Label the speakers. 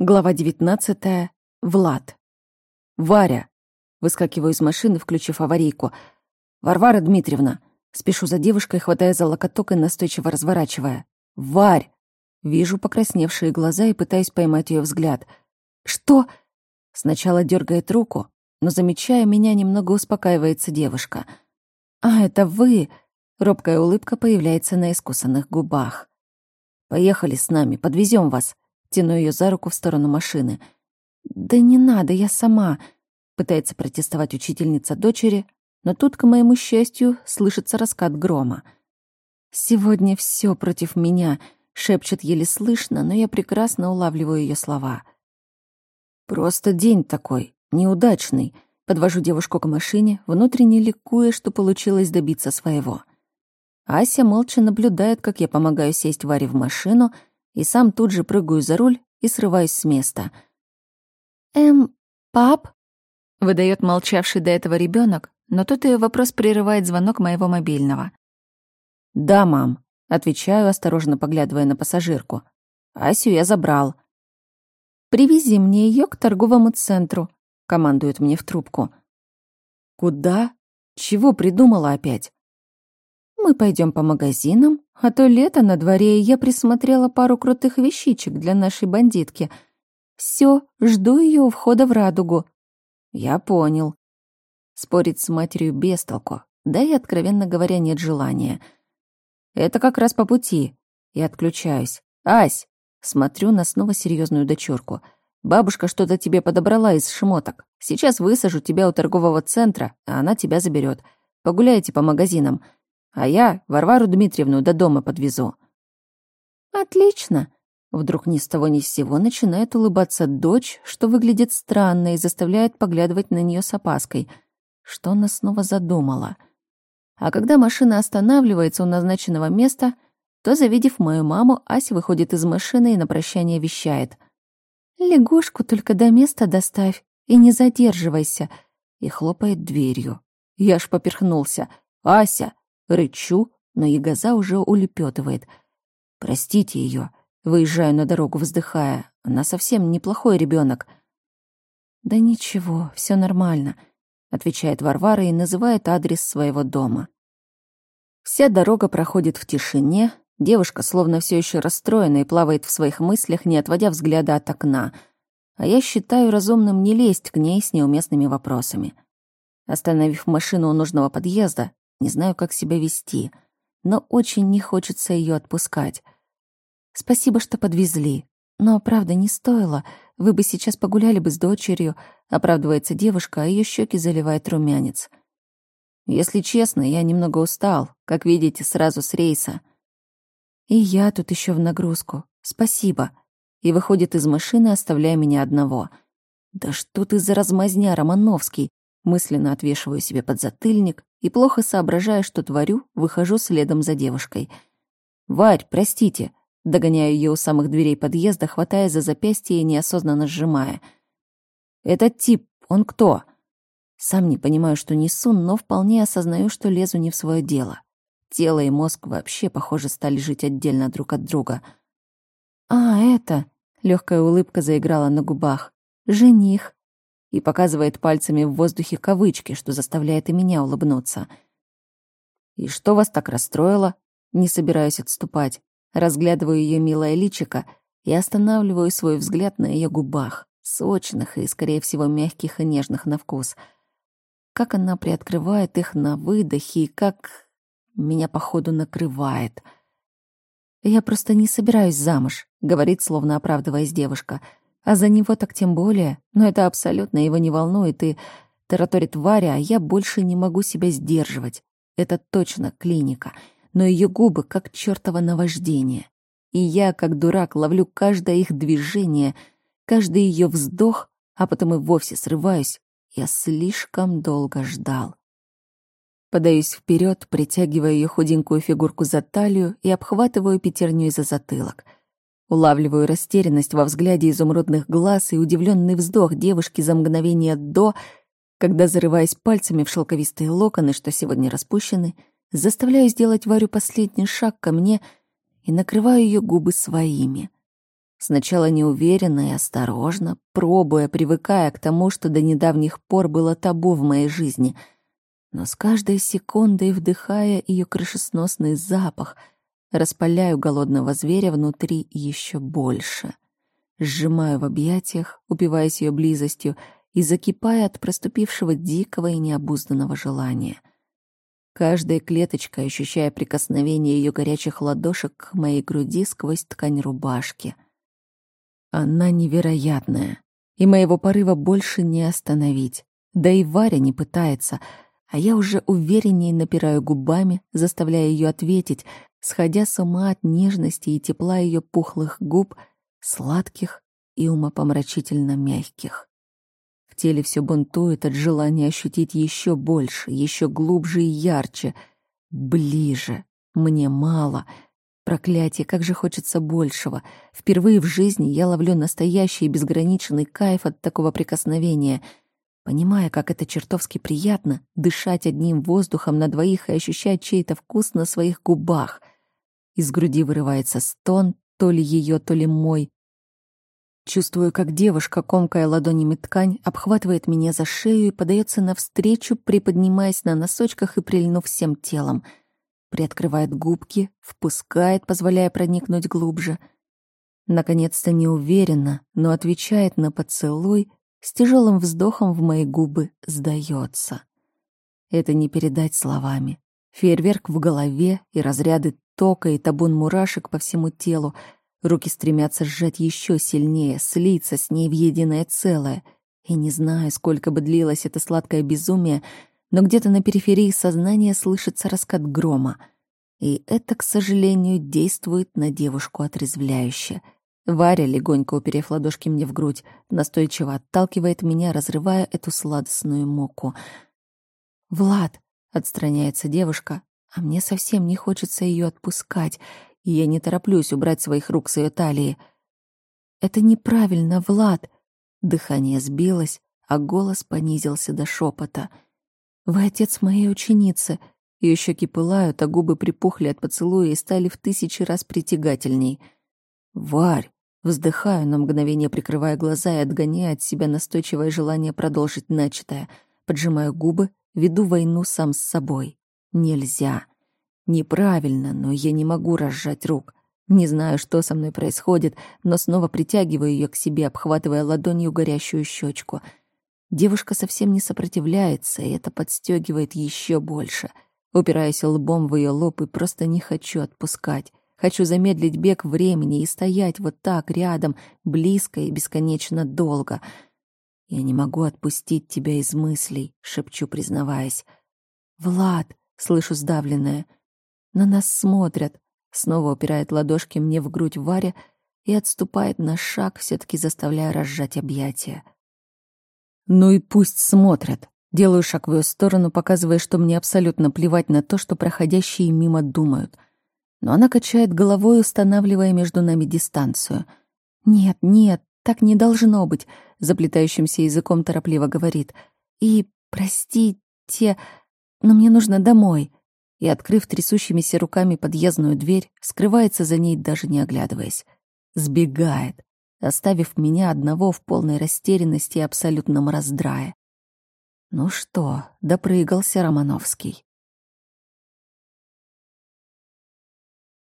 Speaker 1: Глава 19. Влад. Варя. Выскакиваю из машины, включив аварийку. Варвара Дмитриевна. Спешу за девушкой, хватая за локоток и настойчиво разворачивая. Варь. Вижу покрасневшие глаза и пытаюсь поймать ее взгляд. Что? Сначала дергает руку, но замечая меня, немного успокаивается девушка. А это вы? Робкая улыбка появляется на искусанных губах. Поехали с нами, подвезем вас. Тяну ее за руку в сторону машины. «Да не надо, я сама», — пытается протестовать учительница дочери, но тут, к моему счастью, слышится раскат грома. «Сегодня все против меня», — шепчет еле слышно, но я прекрасно улавливаю ее слова. «Просто день такой, неудачный», — подвожу девушку к машине, внутренне ликуя, что получилось добиться своего. Ася молча наблюдает, как я помогаю сесть Варе в машину — и сам тут же прыгаю за руль и срываюсь с места. «Эм, пап?» — выдает молчавший до этого ребенок, но тут ее вопрос прерывает звонок моего мобильного. «Да, мам», — отвечаю, осторожно поглядывая на пассажирку. «Асю я забрал». «Привези мне ее к торговому центру», — командует мне в трубку. «Куда? Чего придумала опять?» Мы пойдем по магазинам, а то лето на дворе, и я присмотрела пару крутых вещичек для нашей бандитки. Все, жду ее у входа в радугу. Я понял. Спорить с матерью без толку, да и, откровенно говоря, нет желания. Это как раз по пути. Я отключаюсь. Ась! Смотрю на снова серьезную дочурку. Бабушка что-то тебе подобрала из шмоток. Сейчас высажу тебя у торгового центра, а она тебя заберет. Погуляйте по магазинам а я Варвару Дмитриевну до дома подвезу». «Отлично!» Вдруг ни с того ни с сего начинает улыбаться дочь, что выглядит странно и заставляет поглядывать на нее с опаской. Что она снова задумала? А когда машина останавливается у назначенного места, то, завидев мою маму, Ася выходит из машины и на прощание вещает. «Лягушку только до места доставь и не задерживайся», и хлопает дверью. Я ж поперхнулся. «Ася, Рычу, но ягоза уже улепетывает. Простите ее. Выезжаю на дорогу, вздыхая. Она совсем неплохой ребенок. Да ничего, все нормально, отвечает Варвара и называет адрес своего дома. Вся дорога проходит в тишине. Девушка словно все еще расстроена и плавает в своих мыслях, не отводя взгляда от окна. А я считаю разумным не лезть к ней с неуместными вопросами. Остановив машину у нужного подъезда, не знаю, как себя вести, но очень не хочется ее отпускать. Спасибо, что подвезли. Но, правда, не стоило. Вы бы сейчас погуляли бы с дочерью, оправдывается девушка, а ее щеки заливает румянец. Если честно, я немного устал, как видите, сразу с рейса. И я тут еще в нагрузку. Спасибо. И выходит из машины, оставляя меня одного. Да что ты за размазня, Романовский? Мысленно отвешиваю себе подзатыльник и, плохо соображая, что творю, выхожу следом за девушкой. «Варь, простите!» Догоняю ее у самых дверей подъезда, хватая за запястье и неосознанно сжимая. «Этот тип, он кто?» Сам не понимаю, что несу, но вполне осознаю, что лезу не в свое дело. Тело и мозг вообще, похоже, стали жить отдельно друг от друга. «А, это...» — легкая улыбка заиграла на губах. «Жених и показывает пальцами в воздухе кавычки, что заставляет и меня улыбнуться. «И что вас так расстроило?» Не собираюсь отступать. Разглядываю ее милое личико и останавливаю свой взгляд на ее губах, сочных и, скорее всего, мягких и нежных на вкус. Как она приоткрывает их на выдохе и как меня, походу, накрывает. «Я просто не собираюсь замуж», — говорит, словно оправдываясь девушка — а за него так тем более. Но это абсолютно его не волнует, и тараторит Варя, а я больше не могу себя сдерживать. Это точно клиника. Но ее губы как чертово наваждение. И я, как дурак, ловлю каждое их движение, каждый ее вздох, а потом и вовсе срываюсь. Я слишком долго ждал. Подаюсь вперед, притягивая ее худенькую фигурку за талию и обхватываю пятерней за затылок — Улавливаю растерянность во взгляде изумрудных глаз и удивленный вздох девушки за мгновение до, когда, зарываясь пальцами в шелковистые локоны, что сегодня распущены, заставляю сделать Варю последний шаг ко мне и накрываю ее губы своими. Сначала неуверенно и осторожно, пробуя, привыкая к тому, что до недавних пор было табу в моей жизни. Но с каждой секундой, вдыхая ее крышесносный запах, распаляю голодного зверя внутри еще больше. Сжимаю в объятиях, упиваясь ее близостью и закипая от проступившего дикого и необузданного желания. Каждая клеточка, ощущая прикосновение ее горячих ладошек к моей груди сквозь ткань рубашки — она невероятная, и моего порыва больше не остановить. Да и Варя не пытается, а я уже увереннее напираю губами, заставляя ее ответить, сходя с ума от нежности и тепла ее пухлых губ, сладких и умопомрачительно мягких. В теле все бунтует от желания ощутить еще больше, еще глубже и ярче, ближе. Мне мало — Проклятие, как же хочется большего. Впервые в жизни я ловлю настоящий и безграничный кайф от такого прикосновения. Понимая, как это чертовски приятно — дышать одним воздухом на двоих и ощущать чей-то вкус на своих губах. Из груди вырывается стон, то ли ее, то ли мой. Чувствую, как девушка, комкая ладонями ткань, обхватывает меня за шею и подается навстречу, приподнимаясь на носочках и прильнув всем телом — приоткрывает губки, впускает, позволяя проникнуть глубже. Наконец-то неуверенно, но отвечает на поцелуй, с тяжелым вздохом в мои губы сдается. Это не передать словами. Фейерверк в голове и разряды тока и табун мурашек по всему телу. Руки стремятся сжать еще сильнее, слиться с ней в единое целое. И не знаю, сколько бы длилось это сладкое безумие, но где-то на периферии сознания слышится раскат грома. И это, к сожалению, действует на девушку отрезвляюще. Варя, легонько уперев ладошки мне в грудь, настойчиво отталкивает меня, разрывая эту сладостную муку. «Влад!» — отстраняется девушка, а мне совсем не хочется ее отпускать, и я не тороплюсь убрать своих рук с ее талии. «Это неправильно, Влад!» Дыхание сбилось, а голос понизился до шепота — вы отец моей ученицы. Ее щеки пылают, а губы припухли от поцелуя и стали в тысячи раз притягательней. Варь! Вздыхаю, на мгновение прикрывая глаза и отгоняя от себя настойчивое желание продолжить начатое. Поджимаю губы, веду войну сам с собой. Нельзя. Неправильно, но я не могу разжать рук. Не знаю, что со мной происходит, но снова притягиваю ее к себе, обхватывая ладонью горящую щечку — Девушка совсем не сопротивляется, и это подстегивает еще больше. Упираясь лбом в ее лоб и просто не хочу отпускать. Хочу замедлить бег времени и стоять вот так рядом, близко и бесконечно долго. Я не могу отпустить тебя из мыслей, шепчу, признаваясь. Влад, слышу сдавленное. На нас смотрят. Снова упирает ладошки мне в грудь Варя и отступает на шаг, все таки заставляя разжать объятия. Ну и пусть смотрят. Делаю шаг в ее сторону, показывая, что мне абсолютно плевать на то, что проходящие мимо думают. Но она качает головой, устанавливая между нами дистанцию. «Нет, нет, так не должно быть», — заплетающимся языком торопливо говорит. «И, простите, но мне нужно домой». И, открыв трясущимися руками подъездную дверь, скрывается за ней, даже не оглядываясь. Сбегает оставив меня одного в полной растерянности и абсолютном раздрае. Ну что, допрыгался Романовский.